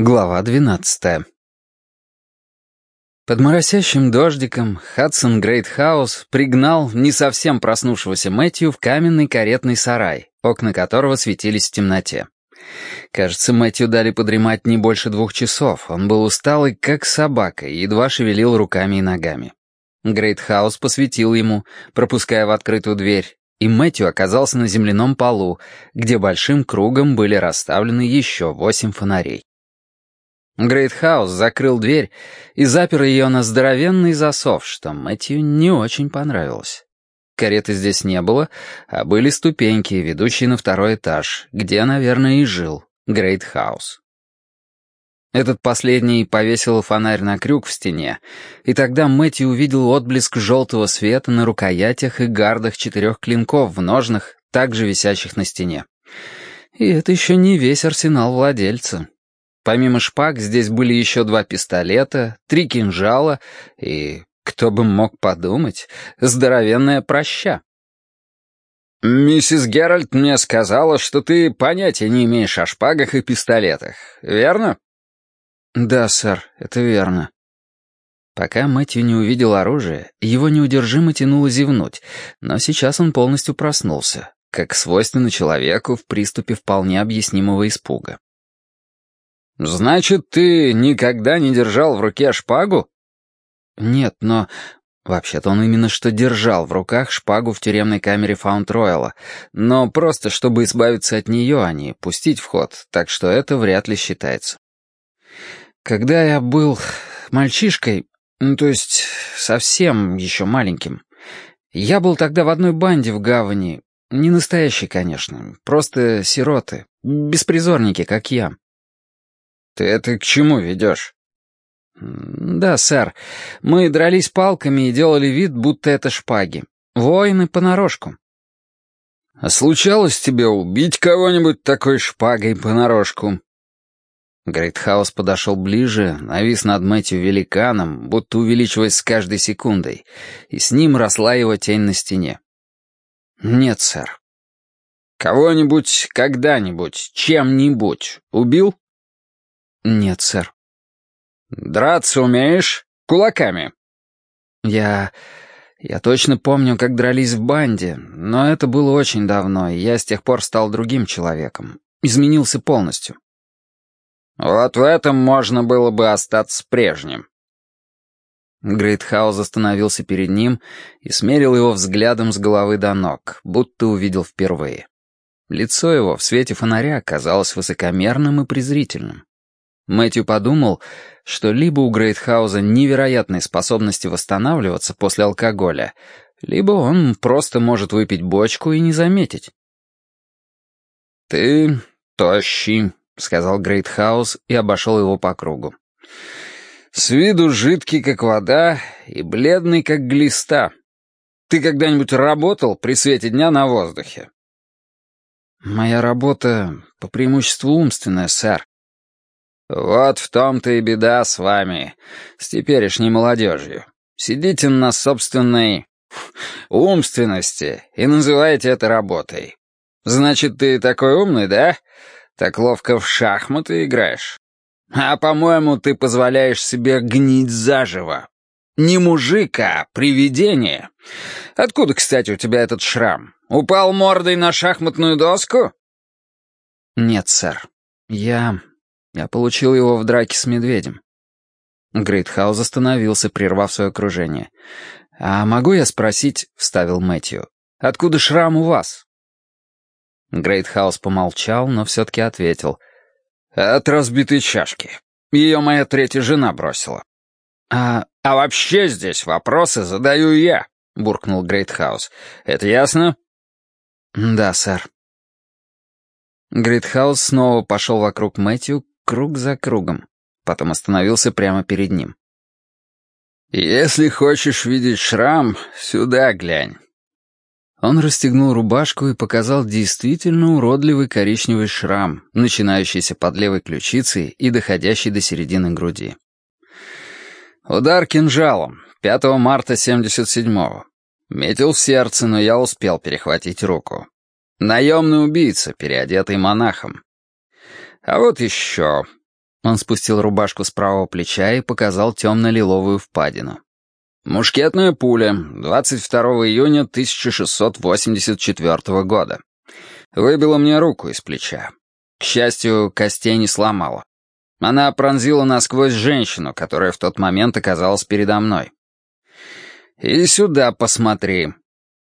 Глава двенадцатая. Под моросящим дождиком Хадсон Грейтхаус пригнал не совсем проснувшегося Мэтью в каменный каретный сарай, окна которого светились в темноте. Кажется, Мэтью дали подремать не больше двух часов. Он был усталый, как собака, и едва шевелил руками и ногами. Грейтхаус посветил ему, пропуская в открытую дверь, и Мэтью оказался на земляном полу, где большим кругом были расставлены еще восемь фонарей. Грейтхаус закрыл дверь и запер ее на здоровенный засов, что Мэтью не очень понравилось. Кареты здесь не было, а были ступеньки, ведущие на второй этаж, где, наверное, и жил Грейтхаус. Этот последний повесил фонарь на крюк в стене, и тогда Мэтью увидел отблеск желтого света на рукоятях и гардах четырех клинков в ножнах, также висящих на стене. И это еще не весь арсенал владельца. Помимо шпаг здесь были еще два пистолета, три кинжала и, кто бы мог подумать, здоровенная проща. «Миссис Геральт мне сказала, что ты понятия не имеешь о шпагах и пистолетах, верно?» «Да, сэр, это верно». Пока Мэтью не увидел оружие, его неудержимо тянуло зевнуть, но сейчас он полностью проснулся, как свойственно человеку в приступе вполне объяснимого испуга. «Значит, ты никогда не держал в руке шпагу?» «Нет, но...» Вообще-то он именно что держал в руках шпагу в тюремной камере Фаунд-Ройла, но просто чтобы избавиться от нее, а не пустить в ход, так что это вряд ли считается. Когда я был мальчишкой, ну, то есть совсем еще маленьким, я был тогда в одной банде в гавани, не настоящий, конечно, просто сироты, беспризорники, как я. «Ты это к чему ведешь?» «Да, сэр. Мы дрались палками и делали вид, будто это шпаги. Воины понарошку». «А случалось тебе убить кого-нибудь такой шпагой понарошку?» Грейтхаус подошел ближе, навис над Мэтью великаном, будто увеличиваясь с каждой секундой, и с ним росла его тень на стене. «Нет, сэр». «Кого-нибудь когда-нибудь, чем-нибудь убил?» «Нет, сэр». «Драться умеешь? Кулаками?» «Я... я точно помню, как дрались в банде, но это было очень давно, и я с тех пор стал другим человеком. Изменился полностью». «Вот в этом можно было бы остаться прежним». Грейтхаус остановился перед ним и смерил его взглядом с головы до ног, будто увидел впервые. Лицо его в свете фонаря казалось высокомерным и презрительным. Мэтью подумал, что либо у Грейтхауза невероятные способности восстанавливаться после алкоголя, либо он просто может выпить бочку и не заметить. «Ты тощий», — сказал Грейтхаус и обошел его по кругу. «С виду жидкий, как вода, и бледный, как глиста. Ты когда-нибудь работал при свете дня на воздухе?» «Моя работа по преимуществу умственная, сэр», «Вот в том-то и беда с вами, с теперешней молодежью. Сидите на собственной умственности и называете это работой. Значит, ты такой умный, да? Так ловко в шахматы играешь. А, по-моему, ты позволяешь себе гнить заживо. Не мужик, а привидение. Откуда, кстати, у тебя этот шрам? Упал мордой на шахматную доску?» «Нет, сэр. Я я получил его в драке с медведем. Грейтхаус остановился, прервав свое кружение. «А могу я спросить?» — вставил Мэтью. «Откуда шрам у вас?» Грейтхаус помолчал, но все-таки ответил. «От разбитой чашки. Ее моя третья жена бросила». «А, а вообще здесь вопросы задаю я», — буркнул Грейтхаус. «Это ясно?» «Да, сэр». Грейтхаус снова пошел вокруг Мэтью, круг за кругом. Потом остановился прямо перед ним. «Если хочешь видеть шрам, сюда глянь». Он расстегнул рубашку и показал действительно уродливый коричневый шрам, начинающийся под левой ключицей и доходящий до середины груди. «Удар кинжалом, 5 марта 77-го. Метил в сердце, но я успел перехватить руку. Наемный убийца, переодетый монахом. А вот еще. Он спустил рубашку с правого плеча и показал темно-лиловую впадину. «Мушкетная пуля, 22 июня 1684 года. Выбила мне руку из плеча. К счастью, костей не сломала. Она пронзила насквозь женщину, которая в тот момент оказалась передо мной. «И сюда посмотри».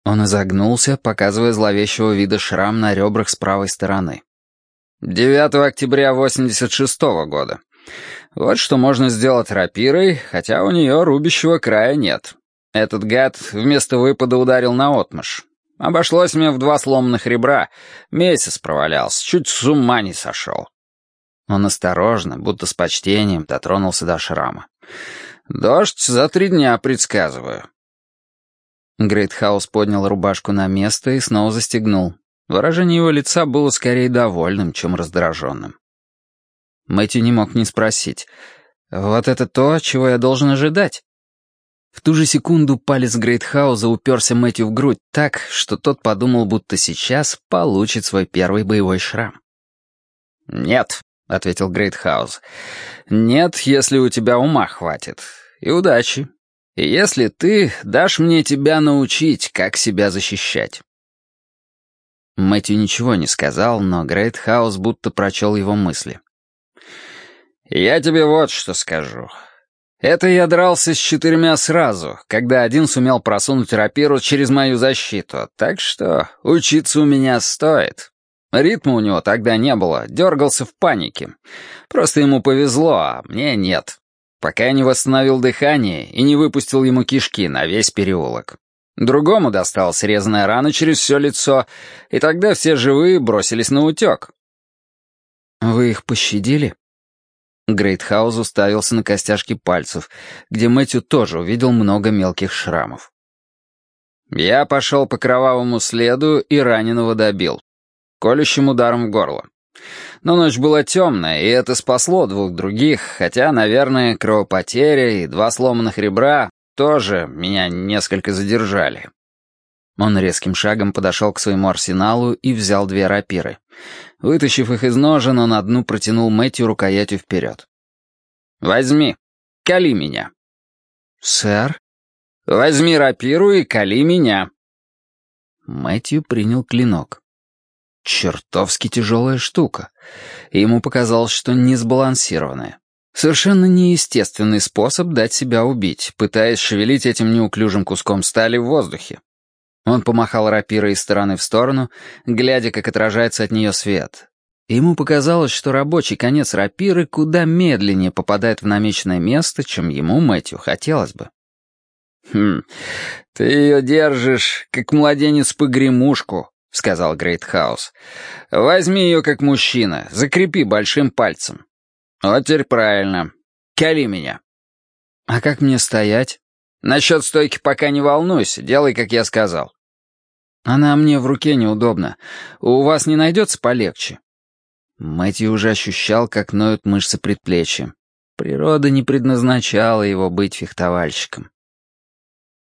Он изогнулся, показывая зловещего вида шрам на ребрах с правой стороны. 9 октября 86 -го года. Вот что можно сделать рапирой, хотя у нее рубящего края нет. Этот гад вместо выпада ударил на отмышь. Обошлось мне в два сломанных ребра. Месяц провалялся, чуть с ума не сошел. Он осторожно, будто с почтением, дотронулся до шрама. «Дождь за три дня предсказываю». Грейтхаус поднял рубашку на место и снова застегнул. Выражение его лица было скорее довольным, чем раздраженным. Мэтью не мог не спросить. «Вот это то, чего я должен ожидать?» В ту же секунду палец Грейтхауза уперся Мэтью в грудь так, что тот подумал, будто сейчас получит свой первый боевой шрам. «Нет», — ответил Грейтхауз. «Нет, если у тебя ума хватит. И удачи. И если ты дашь мне тебя научить, как себя защищать». Мэтью ничего не сказал, но Грейтхаус будто прочел его мысли. «Я тебе вот что скажу. Это я дрался с четырьмя сразу, когда один сумел просунуть рапиру через мою защиту, так что учиться у меня стоит. Ритма у него тогда не было, дергался в панике. Просто ему повезло, а мне нет. Пока я не восстановил дыхание и не выпустил ему кишки на весь переулок. Другому досталась срезанная рана через все лицо, и тогда все живые бросились на утек. «Вы их пощадили?» Грейтхаус уставился на костяшки пальцев, где Мэтью тоже увидел много мелких шрамов. «Я пошел по кровавому следу и раненого добил. Колющим ударом в горло. Но ночь была темная, и это спасло двух других, хотя, наверное, кровопотеря и два сломанных ребра тоже меня несколько задержали. Он резким шагом подошел к своему арсеналу и взял две рапиры. Вытащив их из ножен, он одну протянул Мэтью рукоятью вперед. «Возьми, кали меня». «Сэр?» «Возьми рапиру и кали меня». Мэтью принял клинок. Чертовски тяжелая штука. ему показалось, что не сбалансированная. Совершенно неестественный способ дать себя убить, пытаясь шевелить этим неуклюжим куском стали в воздухе. Он помахал рапирой из стороны в сторону, глядя, как отражается от нее свет. Ему показалось, что рабочий конец рапиры куда медленнее попадает в намеченное место, чем ему, Мэтью, хотелось бы. «Хм, ты ее держишь, как младенец погремушку», — сказал Грейтхаус. «Возьми ее как мужчина, закрепи большим пальцем. «Вот теперь правильно. Кали меня». «А как мне стоять?» «Насчет стойки пока не волнуйся, делай, как я сказал». «Она мне в руке неудобна. У вас не найдется полегче?» Мэтью уже ощущал, как ноют мышцы предплечья. Природа не предназначала его быть фехтовальщиком.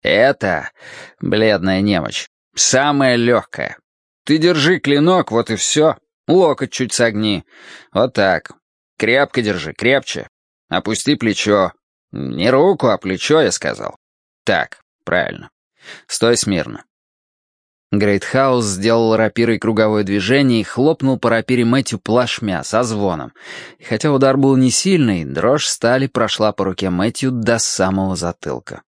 «Это, бледная немочь, самая легкая. Ты держи клинок, вот и все. Локоть чуть согни. Вот так. Крепко держи, крепче. Опусти плечо. Не руку, а плечо, я сказал. Так, правильно. Стой смирно. Грейтхаус сделал рапирой круговое движение и хлопнул по рапире Мэтью плашмя со звоном. И хотя удар был не сильный, дрожь стали прошла по руке Мэтью до самого затылка.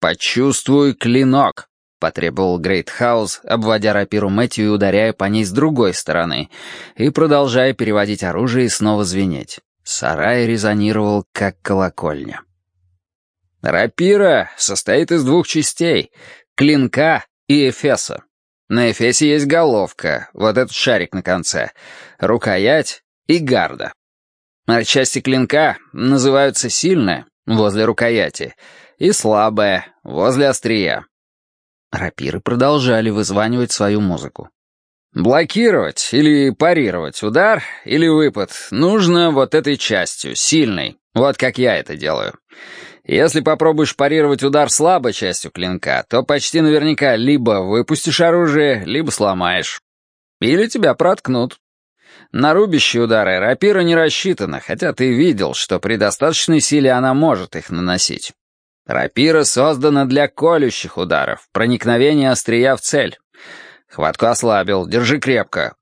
«Почувствуй клинок!» — потребовал Грейтхаус, обводя рапиру Мэтью и ударяя по ней с другой стороны, и продолжая переводить оружие и снова звенеть. Сарай резонировал, как колокольня. «Рапира состоит из двух частей — клинка и эфеса. На эфесе есть головка, вот этот шарик на конце, рукоять и гарда. А части клинка называются сильная, возле рукояти, и слабая, возле острия. Рапиры продолжали вызванивать свою музыку. «Блокировать или парировать удар или выпад нужно вот этой частью, сильной, вот как я это делаю. Если попробуешь парировать удар слабой частью клинка, то почти наверняка либо выпустишь оружие, либо сломаешь. Или тебя проткнут. На рубящие удары рапира не рассчитана, хотя ты видел, что при достаточной силе она может их наносить. Рапира создана для колющих ударов, проникновения острия в цель. Хватку ослабил, держи крепко.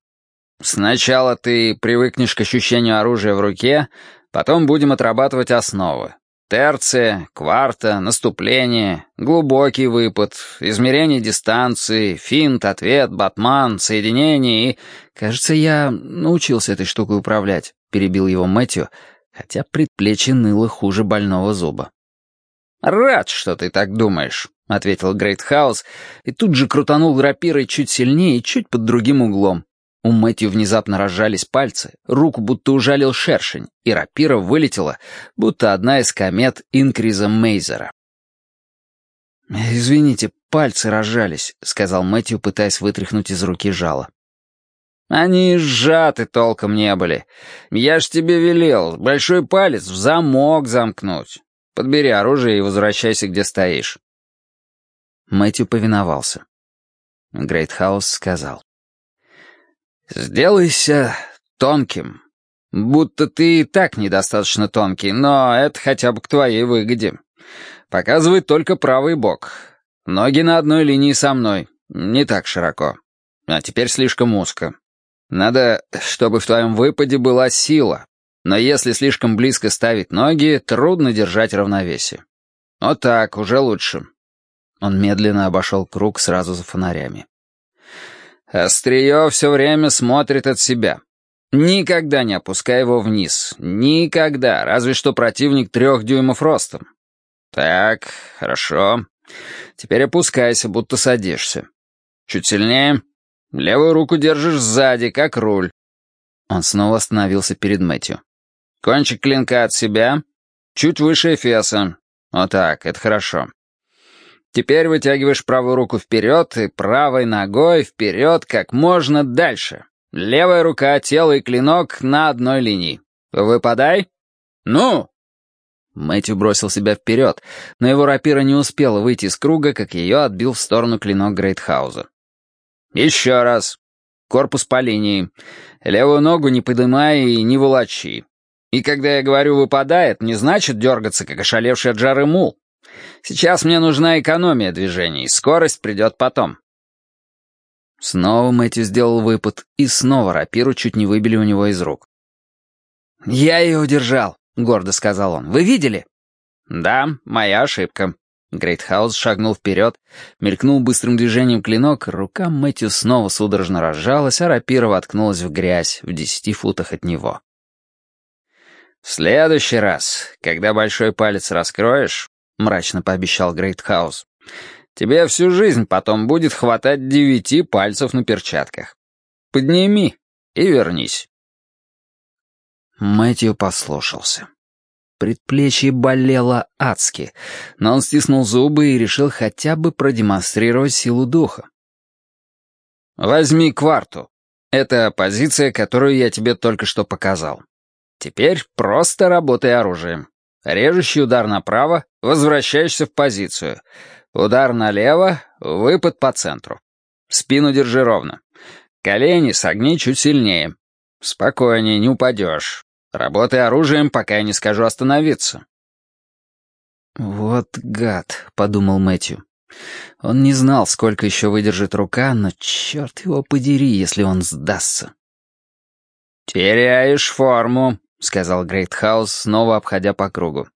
Сначала ты привыкнешь к ощущению оружия в руке, потом будем отрабатывать основы. Терция, кварта, наступление, глубокий выпад, измерение дистанции, финт, ответ, батман, соединение и... Кажется, я научился этой штукой управлять, перебил его Мэтью, хотя предплечье ныло хуже больного зуба. «Рад, что ты так думаешь», — ответил Грейтхаус, и тут же крутанул рапирой чуть сильнее и чуть под другим углом. У Мэтью внезапно разжались пальцы, руку будто ужалил шершень, и рапира вылетела, будто одна из комет Инкриза Мейзера. «Извините, пальцы разжались», — сказал Мэтью, пытаясь вытряхнуть из руки жало. «Они сжаты толком не были. Я ж тебе велел, большой палец в замок замкнуть. Подбери оружие и возвращайся, где стоишь». Мэтью повиновался. Грейтхаус сказал. «Сделайся тонким. Будто ты и так недостаточно тонкий, но это хотя бы к твоей выгоде. Показывай только правый бок. Ноги на одной линии со мной, не так широко. А теперь слишком узко. Надо, чтобы в твоем выпаде была сила, но если слишком близко ставить ноги, трудно держать равновесие. Вот так, уже лучше». Он медленно обошел круг сразу за фонарями. Острие все время смотрит от себя. Никогда не опускай его вниз. Никогда, разве что противник трех дюймов ростом. Так, хорошо. Теперь опускайся, будто садишься. Чуть сильнее. Левую руку держишь сзади, как руль. Он снова остановился перед Мэтью. Кончик клинка от себя, чуть выше эфеса. Вот так, это хорошо. Теперь вытягиваешь правую руку вперед и правой ногой вперед как можно дальше. Левая рука, тело и клинок на одной линии. Выпадай. Ну!» Мэтью бросил себя вперед, но его рапира не успела выйти из круга, как ее отбил в сторону клинок Грейтхауза. «Еще раз. Корпус по линии. Левую ногу не подымай и не волочи. И когда я говорю «выпадает», не значит дергаться, как ошалевший от жары мул. Сейчас мне нужна экономия движений, скорость придет потом». Снова Мэтью сделал выпад, и снова рапиру чуть не выбили у него из рук. «Я ее удержал», — гордо сказал он. «Вы видели?» «Да, моя ошибка». Грейтхаус шагнул вперед, мелькнул быстрым движением клинок, рука Мэтью снова судорожно разжалась, а рапира воткнулась в грязь в десяти футах от него. «В следующий раз, когда большой палец раскроешь, — мрачно пообещал Грейтхаус. «Тебе всю жизнь потом будет хватать девяти пальцев на перчатках. Подними и вернись». Мэтью послушался. Предплечье болело адски, но он стиснул зубы и решил хотя бы продемонстрировать силу духа. «Возьми кварту. Это позиция, которую я тебе только что показал. Теперь просто работай оружием. Режущий удар направо, возвращаешься в позицию. Удар налево, выпад по центру. Спину держи ровно. Колени согни чуть сильнее. Спокойнее, не упадешь. Работай оружием, пока я не скажу остановиться. «Вот гад», — подумал Мэтью. Он не знал, сколько еще выдержит рука, но черт его подери, если он сдастся. «Теряешь форму», — сказал Грейтхаус, снова обходя по кругу.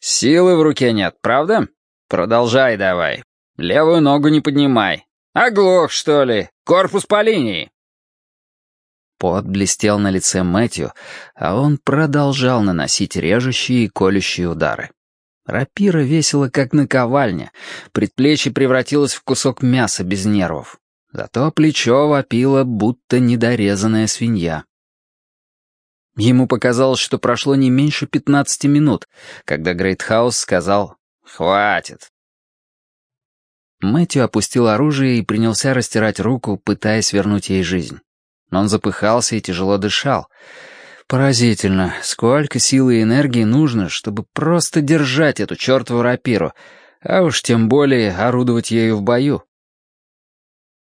«Силы в руке нет, правда? Продолжай давай. Левую ногу не поднимай. Оглох, что ли? Корпус по линии!» Пот блестел на лице Мэтью, а он продолжал наносить режущие и колющие удары. Рапира весила, как наковальня, предплечье превратилось в кусок мяса без нервов. Зато плечо вопило, будто недорезанная свинья. Ему показалось, что прошло не меньше пятнадцати минут, когда Грейтхаус сказал «Хватит». Мэтью опустил оружие и принялся растирать руку, пытаясь вернуть ей жизнь. Он запыхался и тяжело дышал. Поразительно, сколько силы и энергии нужно, чтобы просто держать эту чертову рапиру, а уж тем более орудовать ею в бою.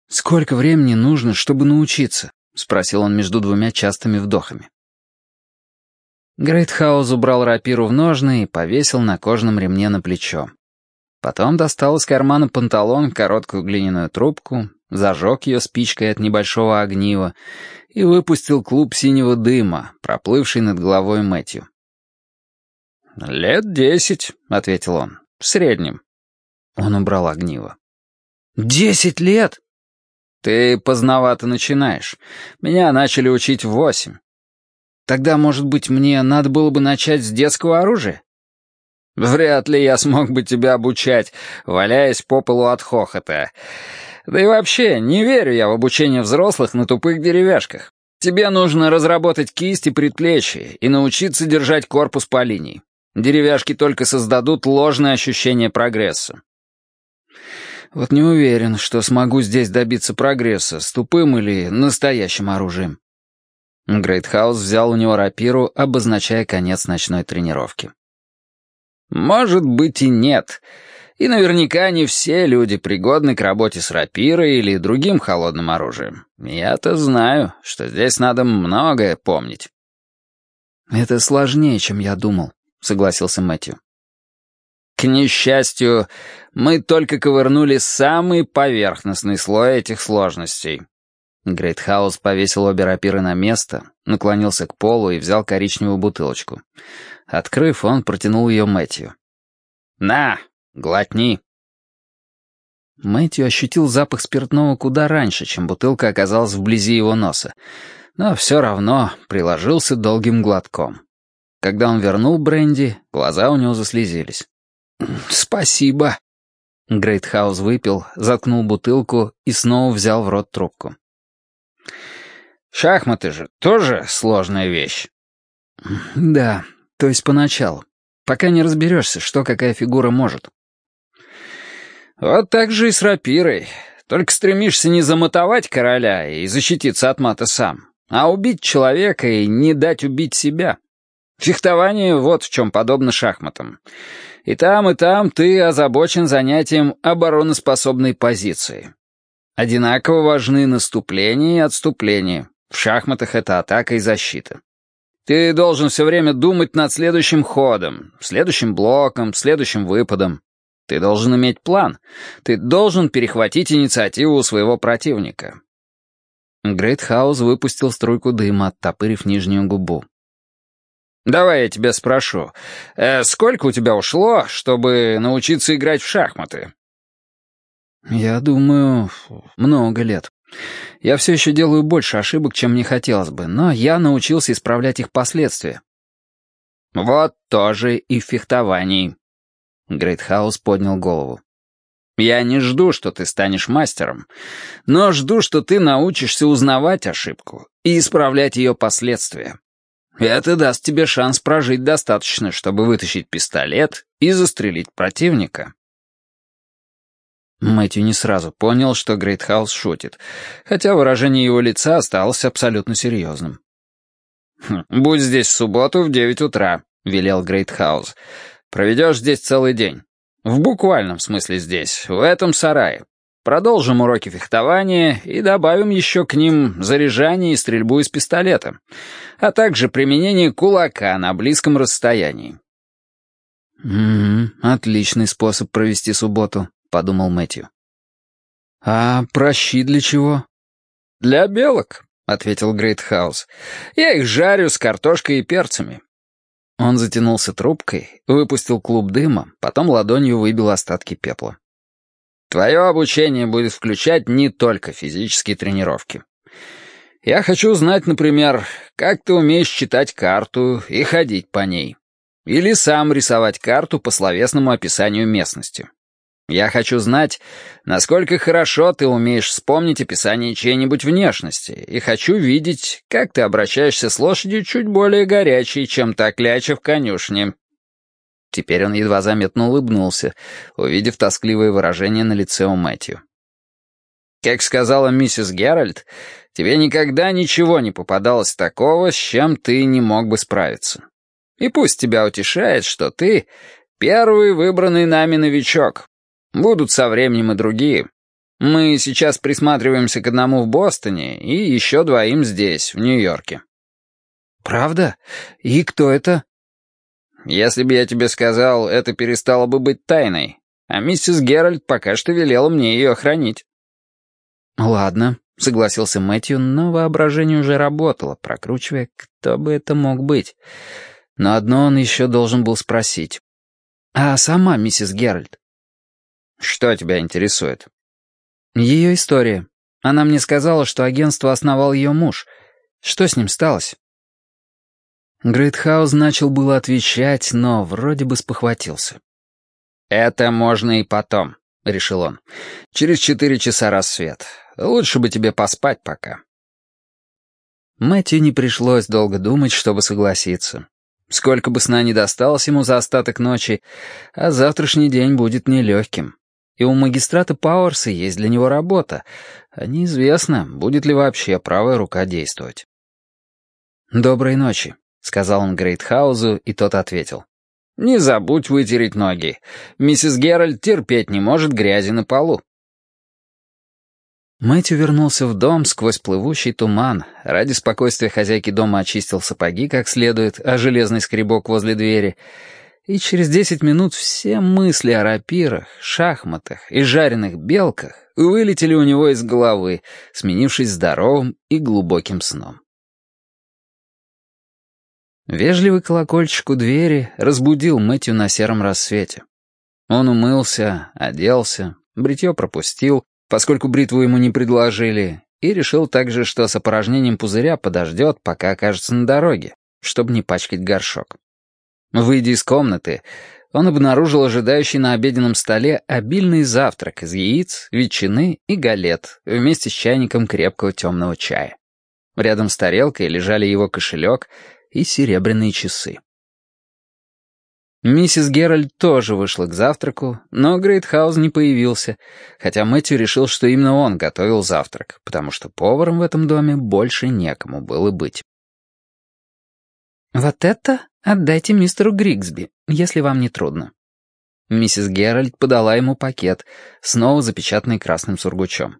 Сколько времени нужно, чтобы научиться? — спросил он между двумя частыми вдохами. Грейтхаус убрал рапиру в ножны и повесил на кожаном ремне на плечо. Потом достал из кармана панталон короткую глиняную трубку, зажег ее спичкой от небольшого огнива и выпустил клуб синего дыма, проплывший над головой Мэтью. «Лет десять», — ответил он, — «в среднем». Он убрал огниво. «Десять лет?» «Ты поздновато начинаешь. Меня начали учить в восемь. Тогда, может быть, мне надо было бы начать с детского оружия?» «Вряд ли я смог бы тебя обучать, валяясь по полу от хохота. Да и вообще, не верю я в обучение взрослых на тупых деревяшках. Тебе нужно разработать кисть и предплечье и научиться держать корпус по линии. Деревяшки только создадут ложное ощущение прогресса. Вот не уверен, что смогу здесь добиться прогресса с тупым или настоящим оружием. Грейтхаус взял у него рапиру, обозначая конец ночной тренировки. «Может быть и нет. И наверняка не все люди пригодны к работе с рапирой или другим холодным оружием. Я-то знаю, что здесь надо многое помнить». «Это сложнее, чем я думал», — согласился Мэтью. К несчастью, мы только ковырнули самый поверхностный слой этих сложностей. Грейтхаус повесил обе рапиры на место, наклонился к полу и взял коричневую бутылочку. Открыв, он протянул ее Мэтью. «На, глотни!» Мэтью ощутил запах спиртного куда раньше, чем бутылка оказалась вблизи его носа, но все равно приложился долгим глотком. Когда он вернул бренди, глаза у него заслезились. «Спасибо». Грейтхаус выпил, заткнул бутылку и снова взял в рот трубку. «Шахматы же тоже сложная вещь». «Да, то есть поначалу, пока не разберешься, что какая фигура может». «Вот так же и с рапирой. Только стремишься не замотовать короля и защититься от мата сам, а убить человека и не дать убить себя. Фехтование вот в чем подобно шахматам». И там, и там ты озабочен занятием обороноспособной позиции. Одинаково важны наступление и отступление. В шахматах это атака и защита. Ты должен все время думать над следующим ходом, следующим блоком, следующим выпадом. Ты должен иметь план. Ты должен перехватить инициативу у своего противника. Грейтхаус выпустил струйку дыма, оттопырив нижнюю губу. Давай я тебя спрошу, э, сколько у тебя ушло, чтобы научиться играть в шахматы? Я думаю, много лет. Я все еще делаю больше ошибок, чем мне хотелось бы, но я научился исправлять их последствия. Вот то же и в фехтовании. Грейтхаус поднял голову. Я не жду, что ты станешь мастером, но жду, что ты научишься узнавать ошибку и исправлять ее последствия. Это даст тебе шанс прожить достаточно, чтобы вытащить пистолет и застрелить противника. Мэтью не сразу понял, что Грейтхаус шутит, хотя выражение его лица осталось абсолютно серьезным. «Хм, «Будь здесь в субботу в девять утра», — велел Грейтхаус. «Проведешь здесь целый день. В буквальном смысле здесь, в этом сарае. Продолжим уроки фехтования и добавим еще к ним заряжание и стрельбу из пистолета, а также применение кулака на близком расстоянии. «М-м, отличный способ провести субботу», — подумал Мэтью. «А прощи для чего?» «Для белок», — ответил Грейтхаус. «Я их жарю с картошкой и перцами». Он затянулся трубкой, выпустил клуб дыма, потом ладонью выбил остатки пепла. Твое обучение будет включать не только физические тренировки. Я хочу узнать, например, как ты умеешь читать карту и ходить по ней. Или сам рисовать карту по словесному описанию местности. Я хочу знать, насколько хорошо ты умеешь вспомнить описание чьей-нибудь внешности, и хочу видеть, как ты обращаешься с лошадью чуть более горячей, чем та кляча в конюшне. Теперь он едва заметно улыбнулся, увидев тоскливое выражение на лице у Мэтью. «Как сказала миссис Геральт, тебе никогда ничего не попадалось такого, с чем ты не мог бы справиться. И пусть тебя утешает, что ты первый выбранный нами новичок. Будут со временем и другие. Мы сейчас присматриваемся к одному в Бостоне и еще двоим здесь, в Нью-Йорке». «Правда? И кто это?» «Если бы я тебе сказал, это перестало бы быть тайной, а миссис Геральт пока что велела мне ее хранить». «Ладно», — согласился Мэтью, но воображение уже работало, прокручивая, кто бы это мог быть. Но одно он еще должен был спросить. «А сама миссис Геральт?» «Что тебя интересует?» «Ее история. Она мне сказала, что агентство основал ее муж. Что с ним сталось?» Грейтхаус начал было отвечать, но вроде бы спохватился. «Это можно и потом», — решил он. «Через четыре часа рассвет. Лучше бы тебе поспать пока». Мэтью не пришлось долго думать, чтобы согласиться. Сколько бы сна не досталось ему за остаток ночи, а завтрашний день будет нелегким. И у магистрата Пауэрса есть для него работа, а неизвестно, будет ли вообще правая рука действовать. «Доброй ночи», — сказал он Грейтхаузу, и тот ответил. «Не забудь вытереть ноги. Миссис Геральт терпеть не может грязи на полу». Мэтью вернулся в дом сквозь плывущий туман. Ради спокойствия хозяйки дома очистил сапоги как следует, а железный скребок возле двери. И через десять минут все мысли о рапирах, шахматах и жареных белках вылетели у него из головы, сменившись здоровым и глубоким сном. Вежливый колокольчик у двери разбудил Мэтью на сером рассвете. Он умылся, оделся, бритье пропустил, поскольку бритву ему не предложили, и решил также, что с опорожнением пузыря подождет, пока окажется на дороге, чтобы не пачкать горшок. Выйдя из комнаты, он обнаружил ожидающий на обеденном столе обильный завтрак из яиц, ветчины и галет вместе с чайником крепкого темного чая. Рядом с тарелкой лежали его кошелек — и серебряные часы. Миссис Геральт тоже вышла к завтраку, но Грейтхаус не появился, хотя Мэтью решил, что именно он готовил завтрак, потому что поваром в этом доме больше некому было быть. «Вот это отдайте мистеру Григсби, если вам не трудно». Миссис Геральт подала ему пакет, снова запечатанный красным сургучом.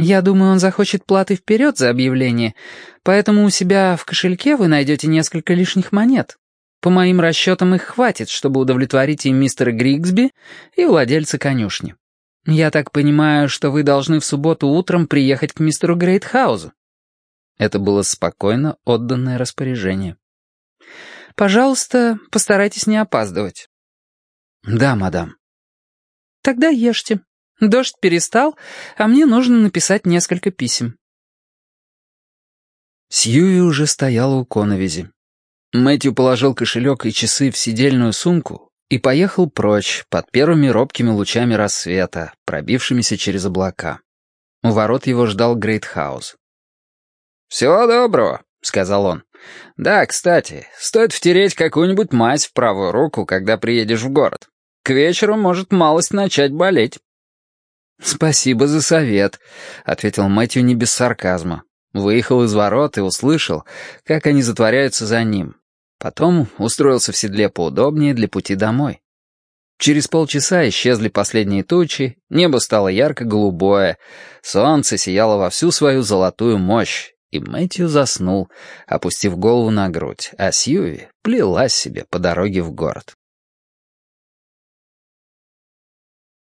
Я думаю, он захочет платы вперед за объявление, поэтому у себя в кошельке вы найдете несколько лишних монет. По моим расчетам, их хватит, чтобы удовлетворить и мистера Григсби, и владельца конюшни. Я так понимаю, что вы должны в субботу утром приехать к мистеру Грейтхаузу. Это было спокойно отданное распоряжение. Пожалуйста, постарайтесь не опаздывать. Да, мадам. Тогда ешьте. Дождь перестал, а мне нужно написать несколько писем. Сьюи уже стояла у коновизи. Мэтью положил кошелек и часы в сидельную сумку и поехал прочь под первыми робкими лучами рассвета, пробившимися через облака. У ворот его ждал Грейтхаус. «Всего доброго», — сказал он. «Да, кстати, стоит втереть какую-нибудь мазь в правую руку, когда приедешь в город. К вечеру может малость начать болеть». «Спасибо за совет», — ответил Мэтью не без сарказма. Выехал из ворот и услышал, как они затворяются за ним. Потом устроился в седле поудобнее для пути домой. Через полчаса исчезли последние тучи, небо стало ярко-голубое, солнце сияло во всю свою золотую мощь, и Мэтью заснул, опустив голову на грудь, а Сьюи плелась себе по дороге в город.